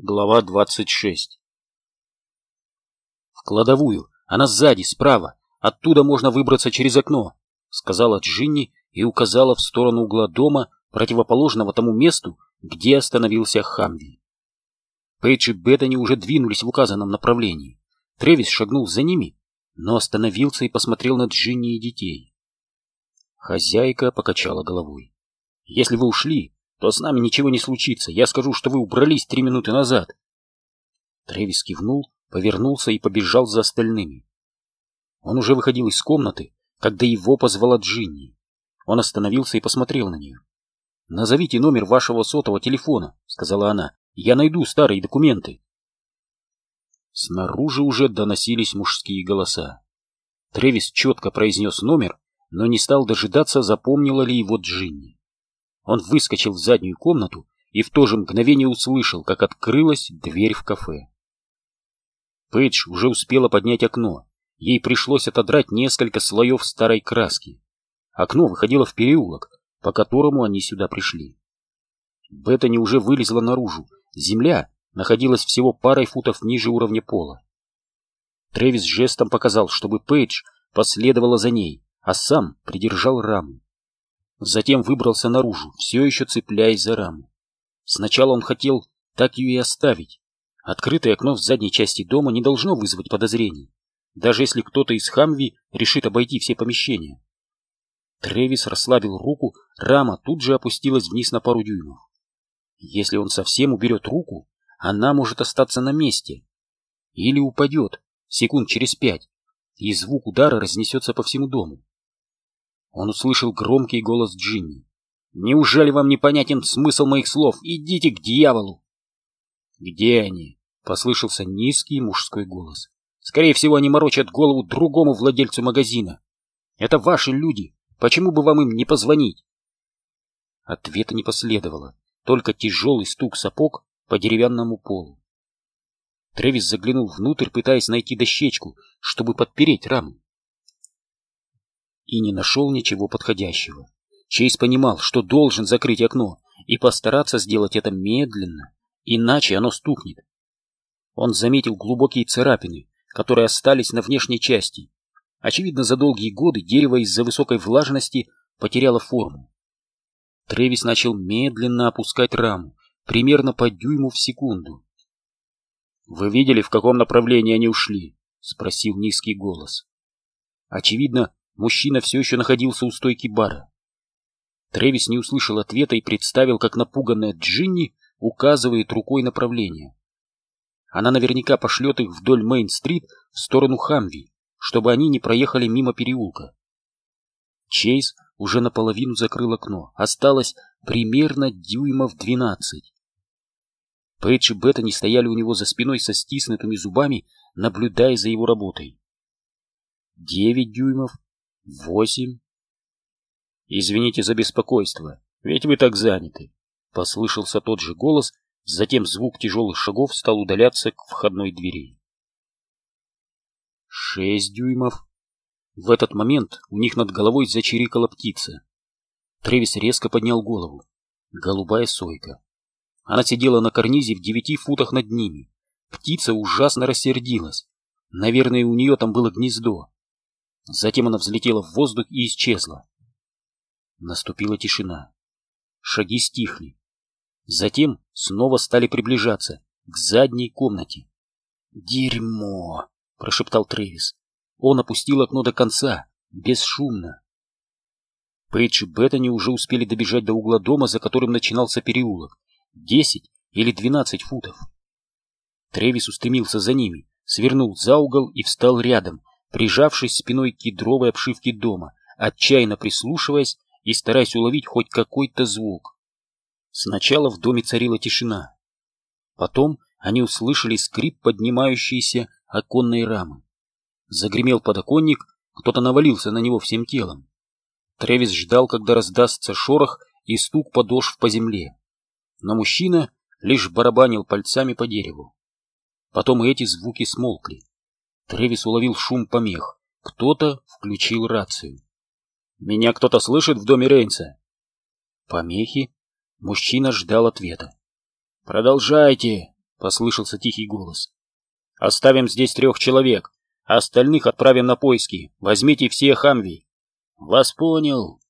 Глава 26 «В кладовую, она сзади, справа, оттуда можно выбраться через окно», — сказала Джинни и указала в сторону угла дома, противоположного тому месту, где остановился Хамви. Пейдж и Беттани уже двинулись в указанном направлении. Тревис шагнул за ними, но остановился и посмотрел на Джинни и детей. Хозяйка покачала головой. «Если вы ушли, то с нами ничего не случится. Я скажу, что вы убрались три минуты назад. Тревис кивнул, повернулся и побежал за остальными. Он уже выходил из комнаты, когда его позвала Джинни. Он остановился и посмотрел на нее. «Назовите номер вашего сотового телефона», — сказала она. «Я найду старые документы». Снаружи уже доносились мужские голоса. Тревис четко произнес номер, но не стал дожидаться, запомнила ли его Джинни. Он выскочил в заднюю комнату и в то же мгновение услышал, как открылась дверь в кафе. Пейдж уже успела поднять окно. Ей пришлось отодрать несколько слоев старой краски. Окно выходило в переулок, по которому они сюда пришли. Беттани уже вылезла наружу. Земля находилась всего парой футов ниже уровня пола. Трэвис жестом показал, чтобы Пейдж последовала за ней, а сам придержал раму. Затем выбрался наружу, все еще цепляясь за раму. Сначала он хотел так ее и оставить. Открытое окно в задней части дома не должно вызвать подозрений, даже если кто-то из Хамви решит обойти все помещения. Тревис расслабил руку, рама тут же опустилась вниз на пару дюймов. Если он совсем уберет руку, она может остаться на месте. Или упадет секунд через пять, и звук удара разнесется по всему дому. Он услышал громкий голос Джинни. «Неужели вам непонятен смысл моих слов? Идите к дьяволу!» «Где они?» — послышался низкий мужской голос. «Скорее всего, они морочат голову другому владельцу магазина. Это ваши люди. Почему бы вам им не позвонить?» Ответа не последовало, только тяжелый стук сапог по деревянному полу. Тревис заглянул внутрь, пытаясь найти дощечку, чтобы подпереть раму и не нашел ничего подходящего. Чейз понимал, что должен закрыть окно и постараться сделать это медленно, иначе оно стукнет. Он заметил глубокие царапины, которые остались на внешней части. Очевидно, за долгие годы дерево из-за высокой влажности потеряло форму. Тревис начал медленно опускать раму, примерно по дюйму в секунду. «Вы видели, в каком направлении они ушли?» — спросил низкий голос. Очевидно, Мужчина все еще находился у стойки бара. Трэвис не услышал ответа и представил, как напуганная Джинни указывает рукой направление. Она наверняка пошлет их вдоль Мейн-стрит в сторону Хамви, чтобы они не проехали мимо переулка. Чейз уже наполовину закрыл окно. Осталось примерно дюймов двенадцать. Пейдж и Беттани стояли у него за спиной со стиснутыми зубами, наблюдая за его работой. Девять дюймов, Восемь. Извините за беспокойство, ведь вы так заняты. Послышался тот же голос, затем звук тяжелых шагов стал удаляться к входной двери. Шесть дюймов. В этот момент у них над головой зачирикала птица. Тревис резко поднял голову. Голубая сойка. Она сидела на карнизе в девяти футах над ними. Птица ужасно рассердилась. Наверное, у нее там было гнездо. Затем она взлетела в воздух и исчезла. Наступила тишина. Шаги стихли. Затем снова стали приближаться к задней комнате. «Дерьмо!» — прошептал Трэвис. Он опустил окно до конца, бесшумно. Пейдж и Беттани уже успели добежать до угла дома, за которым начинался переулок. Десять или двенадцать футов. Трэвис устремился за ними, свернул за угол и встал рядом, прижавшись спиной к кедровой обшивке дома, отчаянно прислушиваясь и стараясь уловить хоть какой-то звук. Сначала в доме царила тишина. Потом они услышали скрип поднимающейся оконной рамы. Загремел подоконник, кто-то навалился на него всем телом. Тревис ждал, когда раздастся шорох и стук подошв по земле. Но мужчина лишь барабанил пальцами по дереву. Потом и эти звуки смолкли. Тревис уловил шум помех. Кто-то включил рацию. «Меня кто-то слышит в доме Рейнса?» Помехи. Мужчина ждал ответа. «Продолжайте!» —— послышался тихий голос. «Оставим здесь трех человек, а остальных отправим на поиски. Возьмите все хамви». «Вас понял».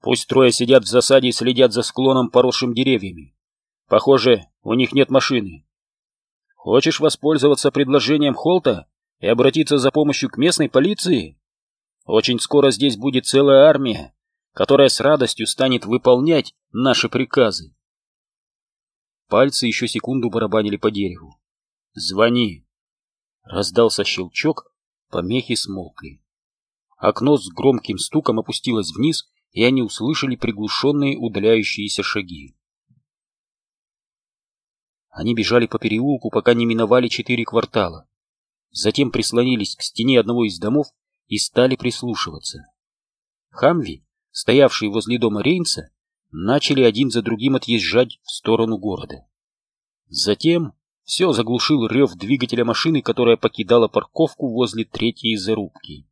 Пусть трое сидят в засаде и следят за склоном, поросшим деревьями. Похоже, у них нет машины. Хочешь воспользоваться предложением Холта и обратиться за помощью к местной полиции? Очень скоро здесь будет целая армия, которая с радостью станет выполнять наши приказы. Пальцы еще секунду барабанили по дереву. «Звони!» Раздался щелчок, помехи смолкли. Окно с громким стуком опустилось вниз, и они услышали приглушенные удаляющиеся шаги. Они бежали по переулку, пока не миновали четыре квартала. Затем прислонились к стене одного из домов и стали прислушиваться. Хамви, стоявшие возле дома Рейнса, начали один за другим отъезжать в сторону города. Затем все заглушил рев двигателя машины, которая покидала парковку возле третьей зарубки.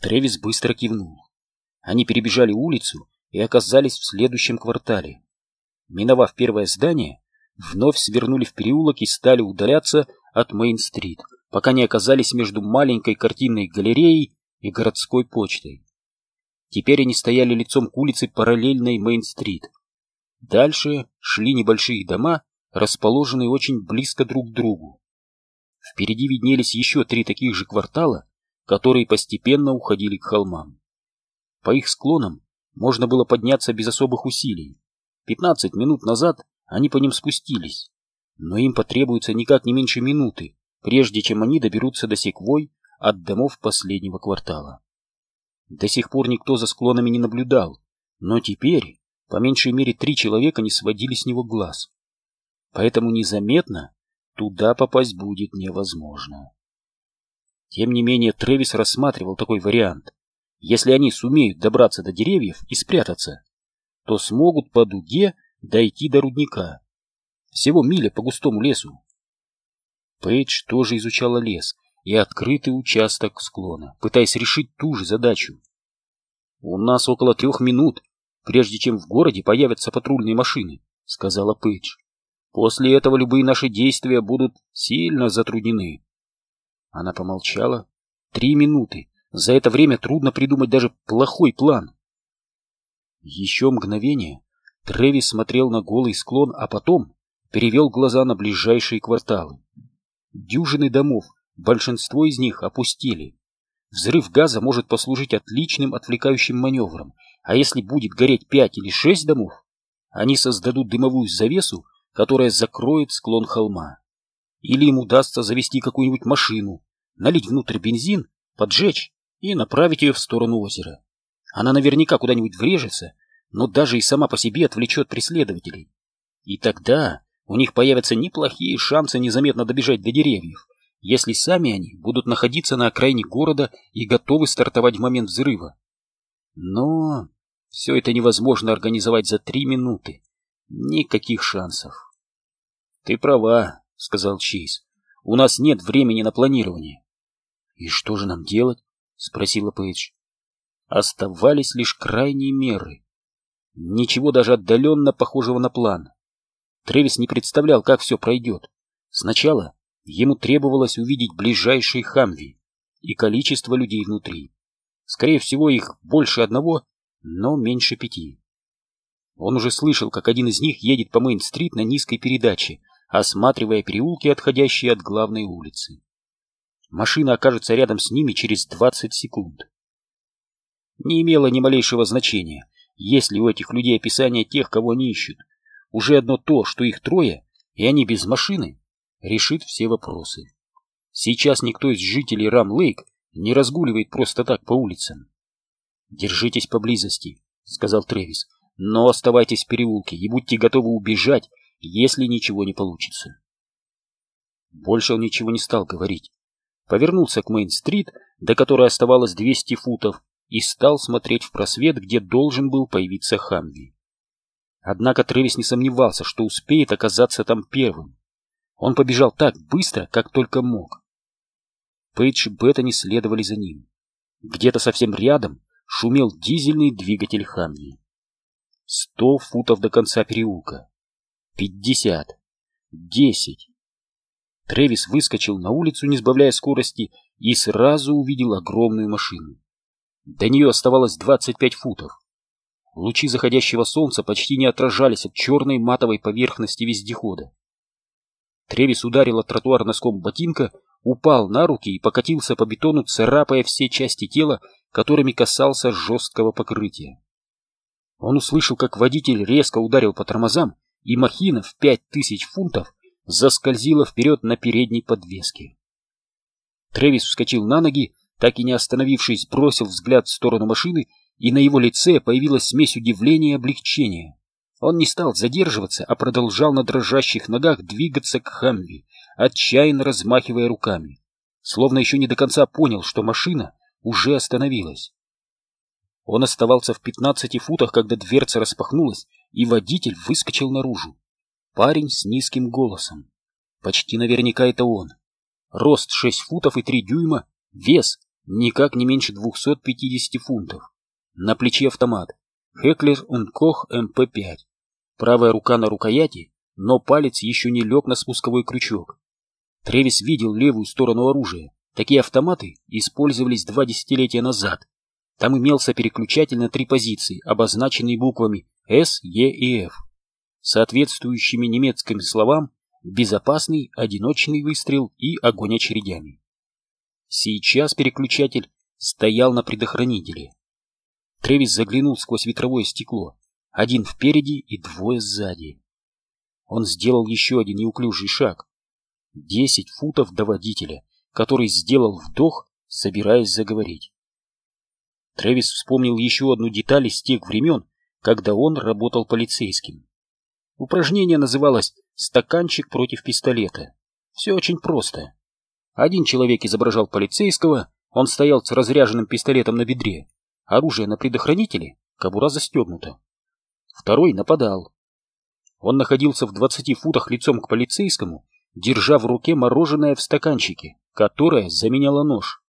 Тревис быстро кивнул. Они перебежали улицу и оказались в следующем квартале. Миновав первое здание, вновь свернули в переулок и стали удаляться от Мейн-стрит, пока не оказались между маленькой картинной галереей и городской почтой. Теперь они стояли лицом к улице параллельной Мейн-стрит. Дальше шли небольшие дома, расположенные очень близко друг к другу. Впереди виднелись еще три таких же квартала, которые постепенно уходили к холмам. По их склонам можно было подняться без особых усилий. Пятнадцать минут назад они по ним спустились, но им потребуется никак не меньше минуты, прежде чем они доберутся до секвой от домов последнего квартала. До сих пор никто за склонами не наблюдал, но теперь по меньшей мере три человека не сводили с него глаз. Поэтому незаметно туда попасть будет невозможно. Тем не менее, Трэвис рассматривал такой вариант. Если они сумеют добраться до деревьев и спрятаться, то смогут по дуге дойти до рудника. Всего миля по густому лесу. Пейдж тоже изучала лес и открытый участок склона, пытаясь решить ту же задачу. «У нас около трех минут, прежде чем в городе появятся патрульные машины», — сказала Пейдж. «После этого любые наши действия будут сильно затруднены». Она помолчала. «Три минуты. За это время трудно придумать даже плохой план. Еще мгновение Трэвис смотрел на голый склон, а потом перевел глаза на ближайшие кварталы. Дюжины домов, большинство из них опустили. Взрыв газа может послужить отличным отвлекающим маневром, а если будет гореть пять или шесть домов, они создадут дымовую завесу, которая закроет склон холма. Или им удастся завести какую-нибудь машину, налить внутрь бензин, поджечь и направить ее в сторону озера. Она наверняка куда-нибудь врежется, но даже и сама по себе отвлечет преследователей. И тогда у них появятся неплохие шансы незаметно добежать до деревьев, если сами они будут находиться на окраине города и готовы стартовать в момент взрыва. Но все это невозможно организовать за три минуты. Никаких шансов. — Ты права, — сказал Чейз. — У нас нет времени на планирование. — И что же нам делать? — спросила Пейдж. Оставались лишь крайние меры. Ничего даже отдаленно похожего на план. Тревис не представлял, как все пройдет. Сначала ему требовалось увидеть ближайшие хамви и количество людей внутри. Скорее всего, их больше одного, но меньше пяти. Он уже слышал, как один из них едет по Мейн-стрит на низкой передаче, осматривая переулки, отходящие от главной улицы. Машина окажется рядом с ними через 20 секунд. Не имело ни малейшего значения, есть ли у этих людей описание тех, кого они ищут. Уже одно то, что их трое, и они без машины, решит все вопросы. Сейчас никто из жителей Рам-Лейк не разгуливает просто так по улицам. «Держитесь поблизости», — сказал Трэвис, — «но оставайтесь в переулке и будьте готовы убежать, если ничего не получится». Больше он ничего не стал говорить повернулся к Мейн-стрит, до которой оставалось 200 футов, и стал смотреть в просвет, где должен был появиться Хамви. Однако Трэвис не сомневался, что успеет оказаться там первым. Он побежал так быстро, как только мог. Пейдж и Беттани следовали за ним. Где-то совсем рядом шумел дизельный двигатель Хамви. Сто футов до конца переулка. Пятьдесят. Десять. Трэвис выскочил на улицу, не сбавляя скорости, и сразу увидел огромную машину. До нее оставалось 25 футов. Лучи заходящего солнца почти не отражались от черной матовой поверхности вездехода. Тревис ударил от тротуар носком ботинка, упал на руки и покатился по бетону, царапая все части тела, которыми касался жесткого покрытия. Он услышал, как водитель резко ударил по тормозам, и махина в пять тысяч фунтов заскользила вперед на передней подвеске. Тревис вскочил на ноги, так и не остановившись, бросил взгляд в сторону машины, и на его лице появилась смесь удивления и облегчения. Он не стал задерживаться, а продолжал на дрожащих ногах двигаться к Хамви, отчаянно размахивая руками, словно еще не до конца понял, что машина уже остановилась. Он оставался в пятнадцати футах, когда дверца распахнулась, и водитель выскочил наружу. Парень с низким голосом. Почти наверняка это он. Рост шесть футов и три дюйма, вес никак не меньше двухсот пятидесяти фунтов. На плече автомат. Хеклер Кох МП-5. Правая рука на рукояти, но палец еще не лег на спусковой крючок. Тревис видел левую сторону оружия. Такие автоматы использовались два десятилетия назад. Там имелся переключатель на три позиции, обозначенные буквами С, Е и Ф. Соответствующими немецким словам «безопасный», «одиночный выстрел» и «огонь очередями». Сейчас переключатель стоял на предохранителе. Тревис заглянул сквозь ветровое стекло. Один впереди и двое сзади. Он сделал еще один неуклюжий шаг. Десять футов до водителя, который сделал вдох, собираясь заговорить. Трэвис вспомнил еще одну деталь из тех времен, когда он работал полицейским. Упражнение называлось «стаканчик против пистолета». Все очень просто. Один человек изображал полицейского, он стоял с разряженным пистолетом на бедре, оружие на предохранителе, кобура застегнута. Второй нападал. Он находился в двадцати футах лицом к полицейскому, держа в руке мороженое в стаканчике, которое заменяло нож.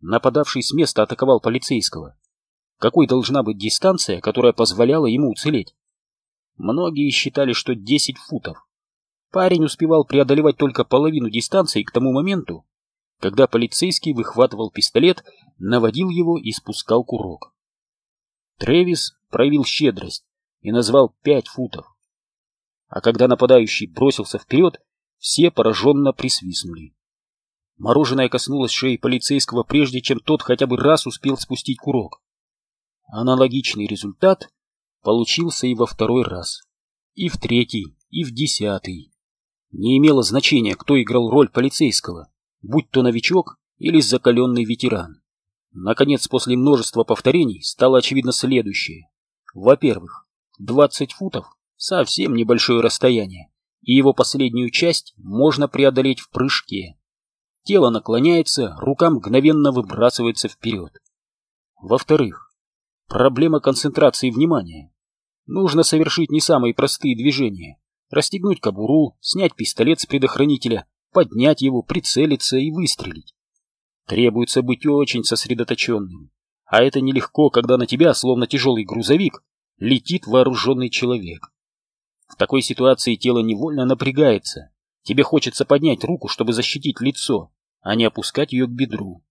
Нападавший с места атаковал полицейского. Какой должна быть дистанция, которая позволяла ему уцелеть? Многие считали, что десять футов. Парень успевал преодолевать только половину дистанции к тому моменту, когда полицейский выхватывал пистолет, наводил его и спускал курок. Трэвис проявил щедрость и назвал пять футов. А когда нападающий бросился вперед, все пораженно присвистнули. Мороженое коснулось шеи полицейского, прежде чем тот хотя бы раз успел спустить курок. Аналогичный результат получился и во второй раз, и в третий, и в десятый. Не имело значения, кто играл роль полицейского, будь то новичок или закаленный ветеран. Наконец, после множества повторений, стало очевидно следующее. Во-первых, 20 футов — совсем небольшое расстояние, и его последнюю часть можно преодолеть в прыжке. Тело наклоняется, рука мгновенно выбрасывается вперед. Во-вторых, проблема концентрации внимания. Нужно совершить не самые простые движения. Расстегнуть кобуру, снять пистолет с предохранителя, поднять его, прицелиться и выстрелить. Требуется быть очень сосредоточенным. А это нелегко, когда на тебя, словно тяжелый грузовик, летит вооруженный человек. В такой ситуации тело невольно напрягается. Тебе хочется поднять руку, чтобы защитить лицо, а не опускать ее к бедру.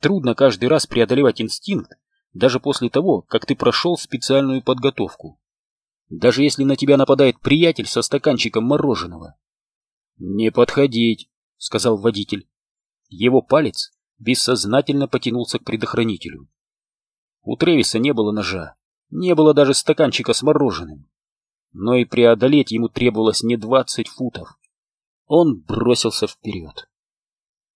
Трудно каждый раз преодолевать инстинкт, даже после того, как ты прошел специальную подготовку. Даже если на тебя нападает приятель со стаканчиком мороженого. «Не подходить», — сказал водитель. Его палец бессознательно потянулся к предохранителю. У Тревиса не было ножа, не было даже стаканчика с мороженым. Но и преодолеть ему требовалось не двадцать футов. Он бросился вперед.